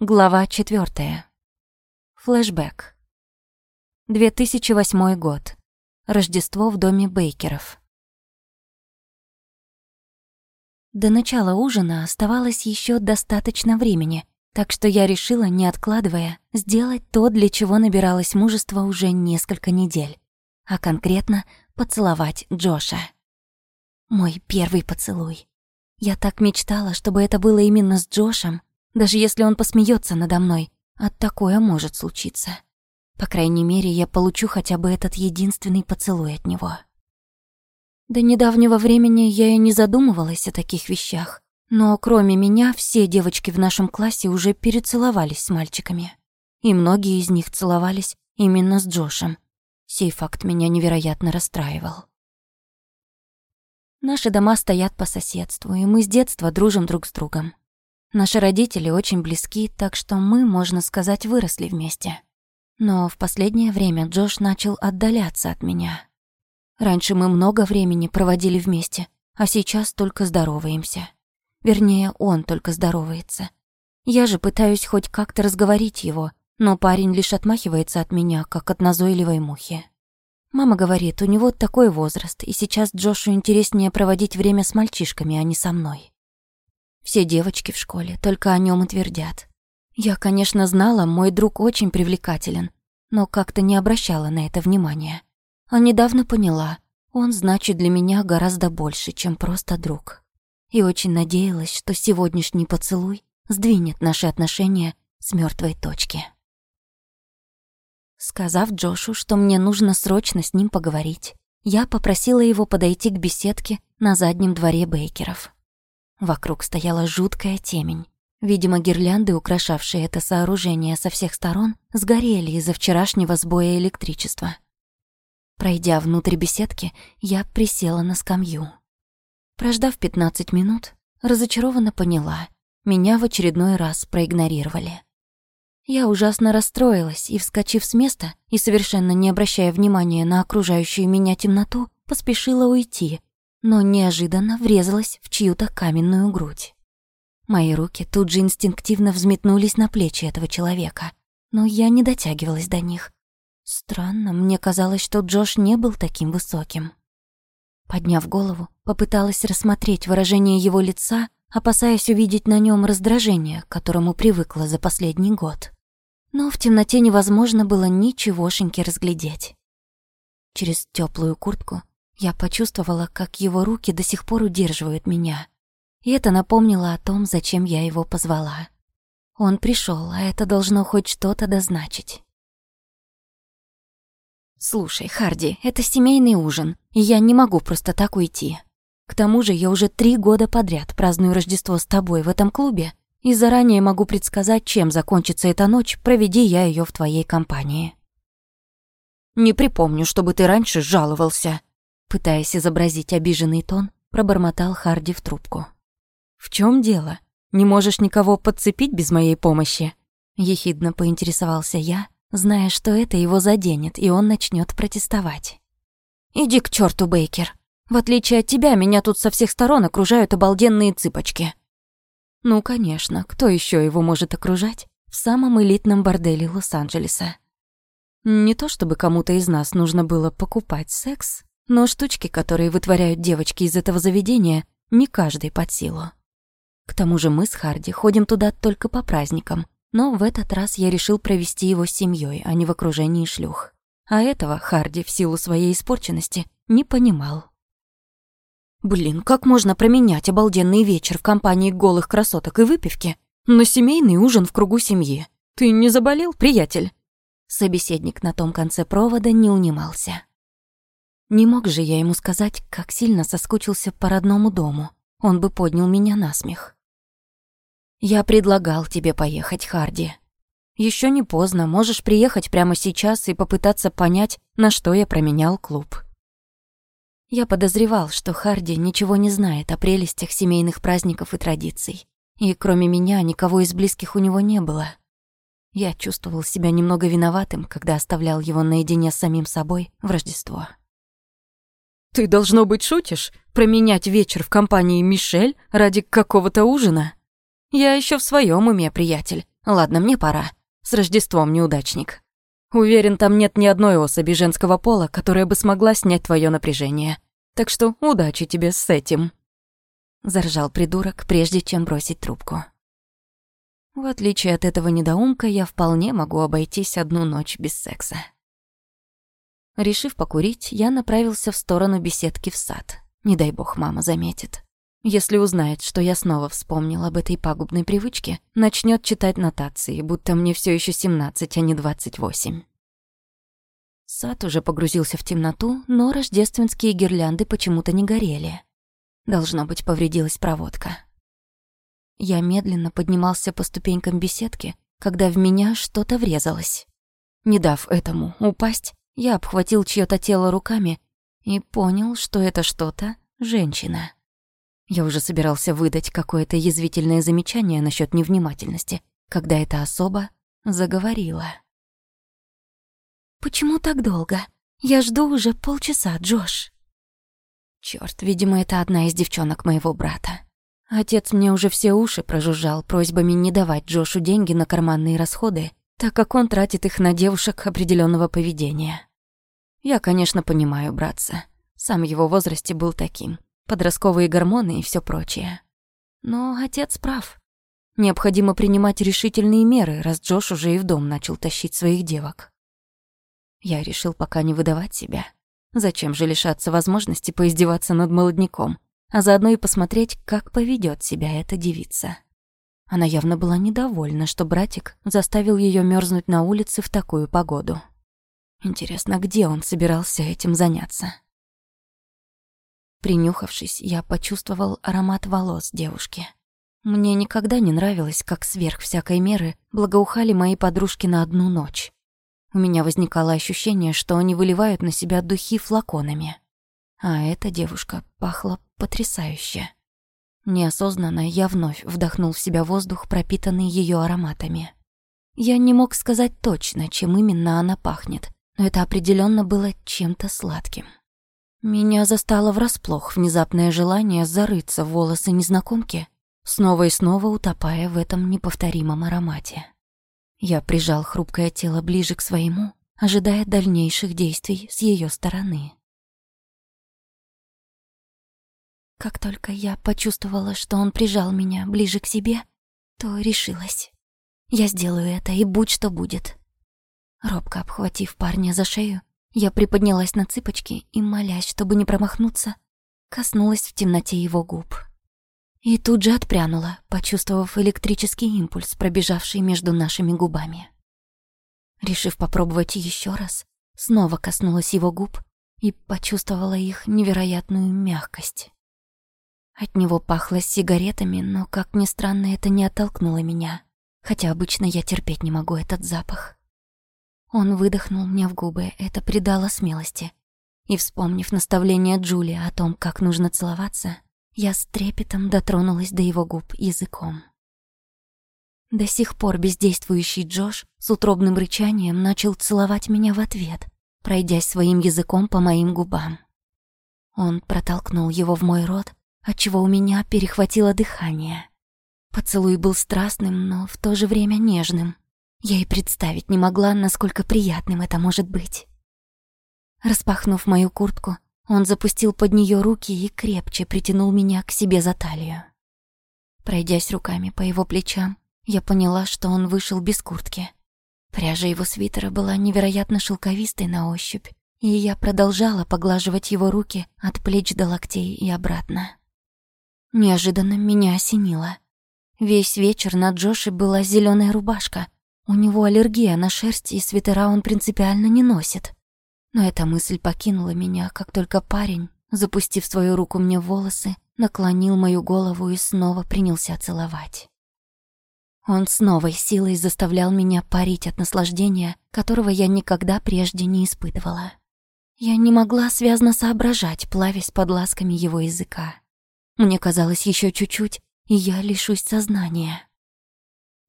Глава четвертая. Флэшбэк. 2008 год. Рождество в доме Бейкеров. До начала ужина оставалось еще достаточно времени, так что я решила, не откладывая, сделать то, для чего набиралось мужество уже несколько недель, а конкретно поцеловать Джоша. Мой первый поцелуй. Я так мечтала, чтобы это было именно с Джошем, даже если он посмеется надо мной, а такое может случиться. По крайней мере, я получу хотя бы этот единственный поцелуй от него. До недавнего времени я и не задумывалась о таких вещах, но кроме меня все девочки в нашем классе уже перецеловались с мальчиками. И многие из них целовались именно с Джошем. Сей факт меня невероятно расстраивал. Наши дома стоят по соседству, и мы с детства дружим друг с другом. Наши родители очень близки, так что мы, можно сказать, выросли вместе. Но в последнее время Джош начал отдаляться от меня. Раньше мы много времени проводили вместе, а сейчас только здороваемся. Вернее, он только здоровается. Я же пытаюсь хоть как-то разговорить его, но парень лишь отмахивается от меня, как от назойливой мухи. Мама говорит, у него такой возраст, и сейчас Джошу интереснее проводить время с мальчишками, а не со мной. Все девочки в школе только о нем и твердят. Я, конечно, знала, мой друг очень привлекателен, но как-то не обращала на это внимания. А недавно поняла, он значит для меня гораздо больше, чем просто друг. И очень надеялась, что сегодняшний поцелуй сдвинет наши отношения с мертвой точки. Сказав Джошу, что мне нужно срочно с ним поговорить, я попросила его подойти к беседке на заднем дворе Бейкеров. Вокруг стояла жуткая темень. Видимо, гирлянды, украшавшие это сооружение со всех сторон, сгорели из-за вчерашнего сбоя электричества. Пройдя внутрь беседки, я присела на скамью. Прождав 15 минут, разочарованно поняла, меня в очередной раз проигнорировали. Я ужасно расстроилась и, вскочив с места и совершенно не обращая внимания на окружающую меня темноту, поспешила уйти, но неожиданно врезалась в чью-то каменную грудь. Мои руки тут же инстинктивно взметнулись на плечи этого человека, но я не дотягивалась до них. Странно, мне казалось, что Джош не был таким высоким. Подняв голову, попыталась рассмотреть выражение его лица, опасаясь увидеть на нем раздражение, к которому привыкла за последний год. Но в темноте невозможно было ничегошеньки разглядеть. Через теплую куртку я почувствовала, как его руки до сих пор удерживают меня. И это напомнило о том, зачем я его позвала. Он пришел, а это должно хоть что-то дозначить. «Слушай, Харди, это семейный ужин, и я не могу просто так уйти. К тому же я уже три года подряд праздную Рождество с тобой в этом клубе, и заранее могу предсказать, чем закончится эта ночь, проведи я ее в твоей компании». «Не припомню, чтобы ты раньше жаловался», Пытаясь изобразить обиженный тон, пробормотал Харди в трубку. «В чем дело? Не можешь никого подцепить без моей помощи?» Ехидно поинтересовался я, зная, что это его заденет, и он начнет протестовать. «Иди к черту, Бейкер. В отличие от тебя, меня тут со всех сторон окружают обалденные цыпочки». Ну, конечно, кто еще его может окружать в самом элитном борделе Лос-Анджелеса? Не то чтобы кому-то из нас нужно было покупать секс, но штучки, которые вытворяют девочки из этого заведения, не каждый под силу. К тому же мы с Харди ходим туда только по праздникам, но в этот раз я решил провести его с семьей, а не в окружении шлюх. А этого Харди в силу своей испорченности не понимал. Блин, как можно променять обалденный вечер в компании голых красоток и выпивки на семейный ужин в кругу семьи? Ты не заболел, приятель? Собеседник на том конце провода не унимался. Не мог же я ему сказать, как сильно соскучился по родному дому. Он бы поднял меня на смех. «Я предлагал тебе поехать, Харди. Еще не поздно, можешь приехать прямо сейчас и попытаться понять, на что я променял клуб». Я подозревал, что Харди ничего не знает о прелестях семейных праздников и традиций. И кроме меня никого из близких у него не было. Я чувствовал себя немного виноватым, когда оставлял его наедине с самим собой в Рождество. Ты, должно быть, шутишь? Променять вечер в компании Мишель ради какого-то ужина? Я еще в своем уме, приятель. Ладно, мне пора. С Рождеством, неудачник. Уверен, там нет ни одной особи женского пола, которая бы смогла снять твое напряжение. Так что удачи тебе с этим. Заржал придурок, прежде чем бросить трубку. В отличие от этого недоумка, я вполне могу обойтись одну ночь без секса. Решив покурить, я направился в сторону беседки в сад. Не дай бог мама заметит. Если узнает, что я снова вспомнил об этой пагубной привычке, начнет читать нотации, будто мне все еще 17, а не 28. Сад уже погрузился в темноту, но рождественские гирлянды почему-то не горели. Должно быть, повредилась проводка. Я медленно поднимался по ступенькам беседки, когда в меня что-то врезалось. Не дав этому упасть, я обхватил чьё-то тело руками и понял, что это что-то женщина. Я уже собирался выдать какое-то язвительное замечание насчет невнимательности, когда эта особа заговорила. «Почему так долго? Я жду уже полчаса, Джош». Чёрт, видимо, это одна из девчонок моего брата. Отец мне уже все уши прожужжал просьбами не давать Джошу деньги на карманные расходы, так как он тратит их на девушек определенного поведения. Я, конечно, понимаю братца. Сам его возрасте был таким. Подростковые гормоны и все прочее. Но отец прав. Необходимо принимать решительные меры, раз Джош уже и в дом начал тащить своих девок. Я решил пока не выдавать себя. Зачем же лишаться возможности поиздеваться над молодняком, а заодно и посмотреть, как поведет себя эта девица. Она явно была недовольна, что братик заставил ее мерзнуть на улице в такую погоду. Интересно, где он собирался этим заняться? Принюхавшись, я почувствовал аромат волос девушки. Мне никогда не нравилось, как сверх всякой меры благоухали мои подружки на одну ночь. У меня возникало ощущение, что они выливают на себя духи флаконами. А эта девушка пахла потрясающе. Неосознанно я вновь вдохнул в себя воздух, пропитанный ее ароматами. Я не мог сказать точно, чем именно она пахнет, но это определенно было чем-то сладким. Меня застало врасплох внезапное желание зарыться в волосы незнакомки, снова и снова утопая в этом неповторимом аромате. Я прижал хрупкое тело ближе к своему, ожидая дальнейших действий с ее стороны. Как только я почувствовала, что он прижал меня ближе к себе, то решилась. Я сделаю это, и будь что будет. Робко обхватив парня за шею, я приподнялась на цыпочки и, молясь, чтобы не промахнуться, коснулась в темноте его губ. И тут же отпрянула, почувствовав электрический импульс, пробежавший между нашими губами. Решив попробовать еще раз, снова коснулась его губ и почувствовала их невероятную мягкость. От него пахло сигаретами, но, как ни странно, это не оттолкнуло меня, хотя обычно я терпеть не могу этот запах. Он выдохнул мне в губы, это придало смелости. И, вспомнив наставление Джули о том, как нужно целоваться, я с трепетом дотронулась до его губ языком. До сих пор бездействующий Джош с утробным рычанием начал целовать меня в ответ, пройдясь своим языком по моим губам. Он протолкнул его в мой рот, отчего у меня перехватило дыхание. Поцелуй был страстным, но в то же время нежным. Я и представить не могла, насколько приятным это может быть. Распахнув мою куртку, он запустил под нее руки и крепче притянул меня к себе за талию. Пройдясь руками по его плечам, я поняла, что он вышел без куртки. Пряжа его свитера была невероятно шелковистой на ощупь, и я продолжала поглаживать его руки от плеч до локтей и обратно. Неожиданно меня осенило. Весь вечер на Джоше была зеленая рубашка. У него аллергия на шерсть, и свитера он принципиально не носит. Но эта мысль покинула меня, как только парень, запустив свою руку мне в волосы, наклонил мою голову и снова принялся целовать. Он с новой силой заставлял меня парить от наслаждения, которого я никогда прежде не испытывала. Я не могла связно соображать, плавясь под ласками его языка. Мне казалось, еще чуть-чуть, и я лишусь сознания.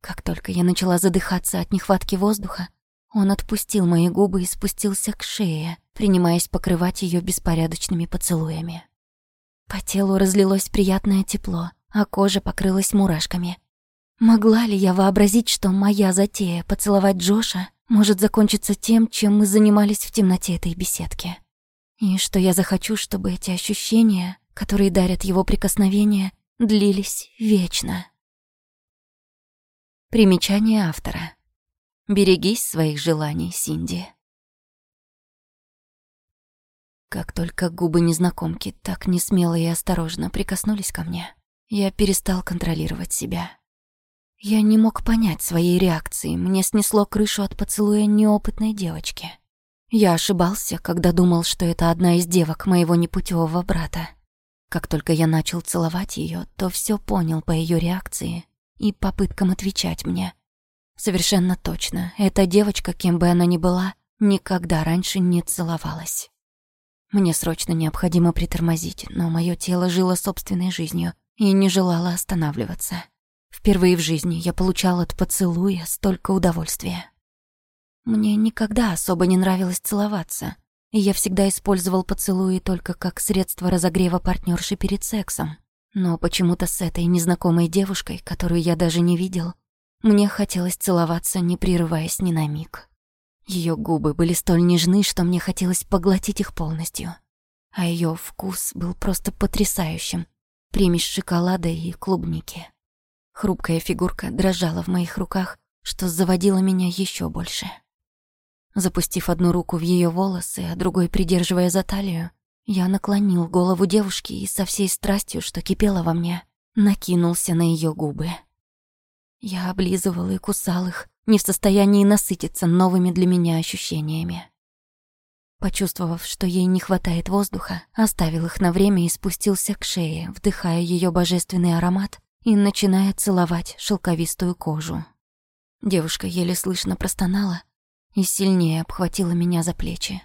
Как только я начала задыхаться от нехватки воздуха, он отпустил мои губы и спустился к шее, принимаясь покрывать ее беспорядочными поцелуями. По телу разлилось приятное тепло, а кожа покрылась мурашками. Могла ли я вообразить, что моя затея поцеловать Джоша может закончиться тем, чем мы занимались в темноте этой беседки? И что я захочу, чтобы эти ощущения, которые дарят его прикосновения, длились вечно. Примечание автора. Берегись своих желаний, Синди. Как только губы незнакомки так несмело и осторожно прикоснулись ко мне, я перестал контролировать себя. Я не мог понять своей реакции, мне снесло крышу от поцелуя неопытной девочки. Я ошибался, когда думал, что это одна из девок моего непутевого брата. Как только я начал целовать ее, то все понял по ее реакции и попыткам отвечать мне. Совершенно точно, эта девочка, кем бы она ни была, никогда раньше не целовалась. Мне срочно необходимо притормозить, но мое тело жило собственной жизнью и не желало останавливаться. Впервые в жизни я получал от поцелуя столько удовольствия. Мне никогда особо не нравилось целоваться, и я всегда использовал поцелуи только как средство разогрева партнерши перед сексом. Но почему-то с этой незнакомой девушкой, которую я даже не видел, мне хотелось целоваться, не прерываясь ни на миг. Ее губы были столь нежны, что мне хотелось поглотить их полностью. А ее вкус был просто потрясающим. Примесь шоколада и клубники. Хрупкая фигурка дрожала в моих руках, что заводило меня еще больше. Запустив одну руку в ее волосы, а другой придерживая за талию, я наклонил голову девушки и со всей страстью, что кипела во мне, накинулся на ее губы. Я облизывал и кусал их, не в состоянии насытиться новыми для меня ощущениями. Почувствовав, что ей не хватает воздуха, оставил их на время и спустился к шее, вдыхая ее божественный аромат и начиная целовать шелковистую кожу. Девушка еле слышно простонала и сильнее обхватила меня за плечи.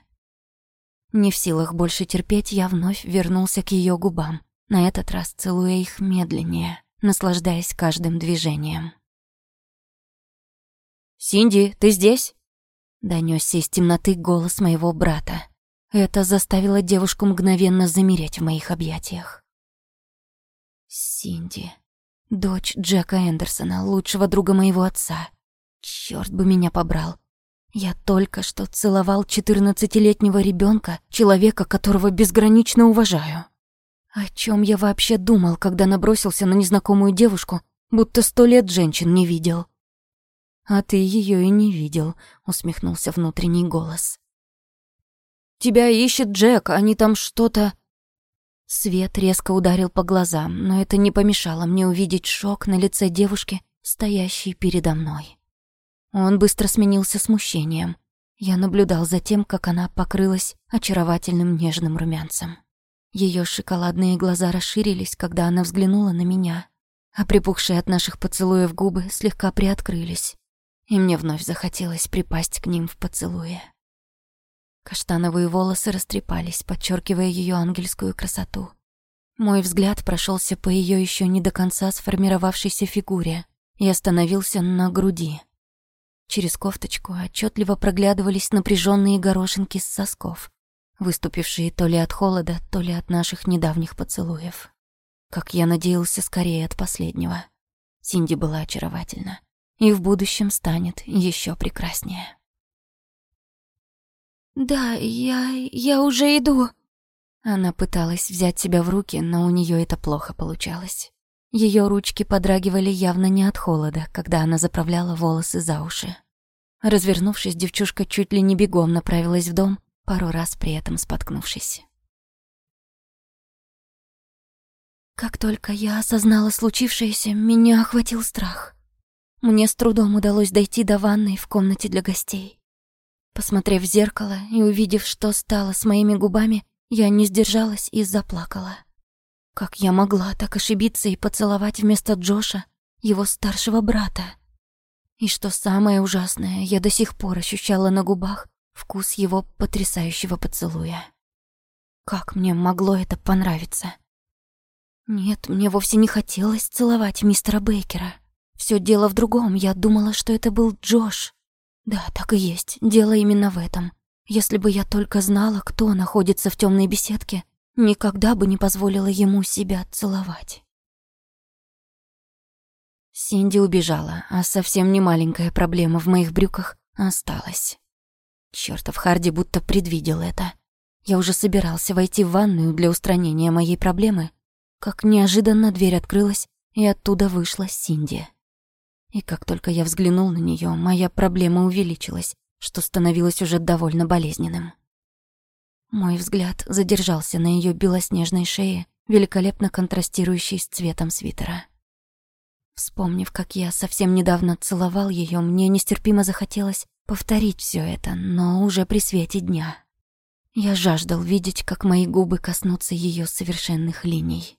Не в силах больше терпеть, я вновь вернулся к ее губам, на этот раз целуя их медленнее, наслаждаясь каждым движением. «Синди, ты здесь?» Донёсся из темноты голос моего брата. Это заставило девушку мгновенно замереть в моих объятиях. Синди. Дочь Джека Эндерсона, лучшего друга моего отца. Чёрт бы меня побрал. Я только что целовал четырнадцатилетнего ребёнка, человека, которого безгранично уважаю. О чём я вообще думал, когда набросился на незнакомую девушку, будто сто лет женщин не видел? А ты её и не видел, усмехнулся внутренний голос. Тебя ищет Джек, они там что-то... Свет резко ударил по глазам, но это не помешало мне увидеть шок на лице девушки, стоящей передо мной. Он быстро сменился смущением. Я наблюдал за тем, как она покрылась очаровательным нежным румянцем. Ее шоколадные глаза расширились, когда она взглянула на меня, а припухшие от наших поцелуев губы слегка приоткрылись, и мне вновь захотелось припасть к ним в поцелуе. Каштановые волосы растрепались, подчеркивая ее ангельскую красоту. Мой взгляд прошелся по ее еще не до конца сформировавшейся фигуре и остановился на груди. Через кофточку отчетливо проглядывались напряженные горошинки с сосков, выступившие то ли от холода, то ли от наших недавних поцелуев. Как я надеялся, скорее от последнего. Синди была очаровательна и в будущем станет еще прекраснее. «Да, я... я уже иду». Она пыталась взять себя в руки, но у нее это плохо получалось. Ее ручки подрагивали явно не от холода, когда она заправляла волосы за уши. Развернувшись, девчушка чуть ли не бегом направилась в дом, пару раз при этом споткнувшись. Как только я осознала случившееся, меня охватил страх. Мне с трудом удалось дойти до ванной в комнате для гостей. Посмотрев в зеркало и увидев, что стало с моими губами, я не сдержалась и заплакала. Как я могла так ошибиться и поцеловать вместо Джоша его старшего брата? И что самое ужасное, я до сих пор ощущала на губах вкус его потрясающего поцелуя. Как мне могло это понравиться? Нет, мне вовсе не хотелось целовать мистера Бейкера. Все дело в другом, я думала, что это был Джош. Да, так и есть, дело именно в этом. Если бы я только знала, кто находится в темной беседке, никогда бы не позволила ему себя целовать. Синди убежала, а совсем не маленькая проблема в моих брюках осталась. Чёртов Харди будто предвидел это. Я уже собирался войти в ванную для устранения моей проблемы, как неожиданно дверь открылась, и оттуда вышла Синди. И как только я взглянул на нее, моя проблема увеличилась, что становилось уже довольно болезненным. Мой взгляд задержался на ее белоснежной шее, великолепно контрастирующей с цветом свитера. Вспомнив, как я совсем недавно целовал ее, мне нестерпимо захотелось повторить все это, но уже при свете дня. Я жаждал видеть, как мои губы коснутся ее совершенных линий.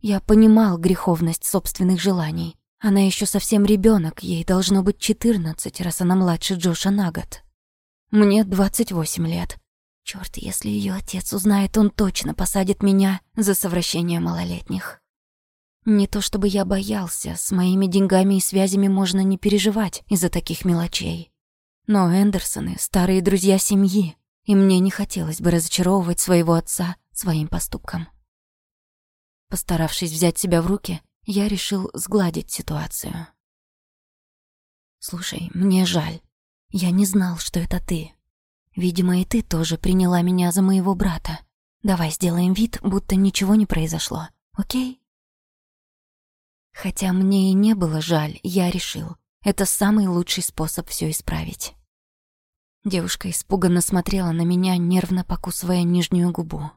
Я понимал греховность собственных желаний. Она еще совсем ребенок, ей должно быть четырнадцать, раз она младше Джоша на год. Мне двадцать восемь лет. Черт, если ее отец узнает, он точно посадит меня за совращение малолетних. Не то чтобы я боялся, с моими деньгами и связями можно не переживать из-за таких мелочей. Но Эндерсоны — старые друзья семьи, и мне не хотелось бы разочаровывать своего отца своим поступком. Постаравшись взять себя в руки, я решил сгладить ситуацию. «Слушай, мне жаль. Я не знал, что это ты. Видимо, и ты тоже приняла меня за моего брата. Давай сделаем вид, будто ничего не произошло, окей?» Хотя мне и не было жаль, я решил, это самый лучший способ все исправить. Девушка испуганно смотрела на меня, нервно покусывая нижнюю губу.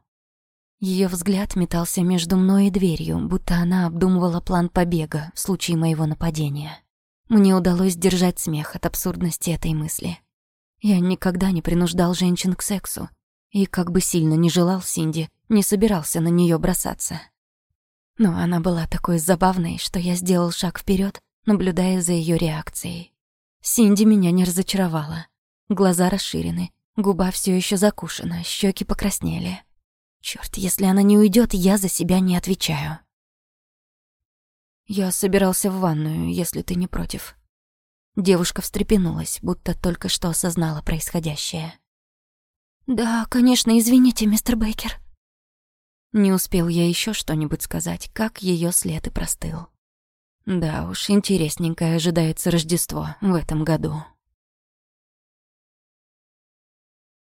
Ее взгляд метался между мной и дверью, будто она обдумывала план побега в случае моего нападения. Мне удалось держать смех от абсурдности этой мысли. Я никогда не принуждал женщин к сексу, и как бы сильно не желал Синди, не собирался на нее бросаться. Но она была такой забавной, что я сделал шаг вперед, наблюдая за ее реакцией. Синди меня не разочаровала. Глаза расширены, губа все еще закушена, щеки покраснели. Черт, если она не уйдет, я за себя не отвечаю. Я собирался в ванную, если ты не против. Девушка встрепенулась, будто только что осознала происходящее. Да, конечно, извините, мистер Бейкер. Не успел я еще что-нибудь сказать, как ее след и простыл. Да уж, интересненькое ожидается Рождество в этом году.